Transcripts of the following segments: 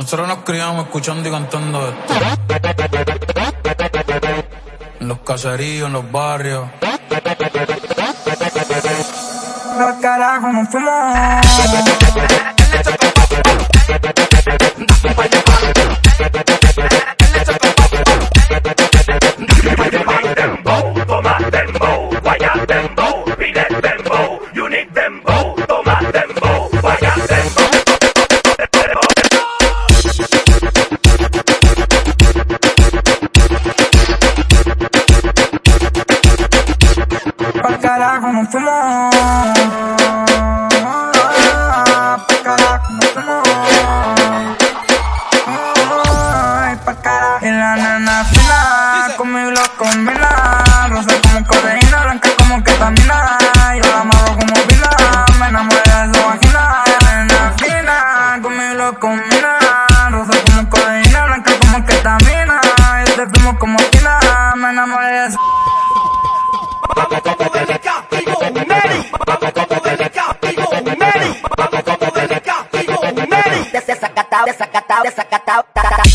Nosotros nos criamos escuchando y cantando esto. En los caseríos, en los barrios. Los carajos nos fuimos. Pa'l carajo nos fuimos. Ay, pa'l carajo. Y la nena fina, combina. Rosa como codeína, blanca como ketamina. Yo la amarro como pila, me enamoré de su vagina. Nena fina, combina. Como blanca como. Yo te fumo como me enamoré de su Mary, vamos como BBK, digo Mary. Desacatado, desacatado, desacatado, desacatado,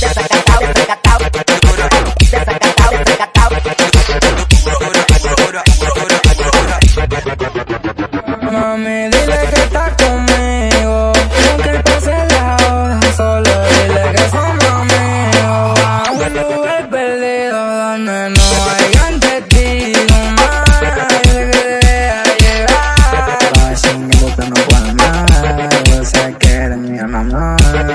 Mami, and I'm not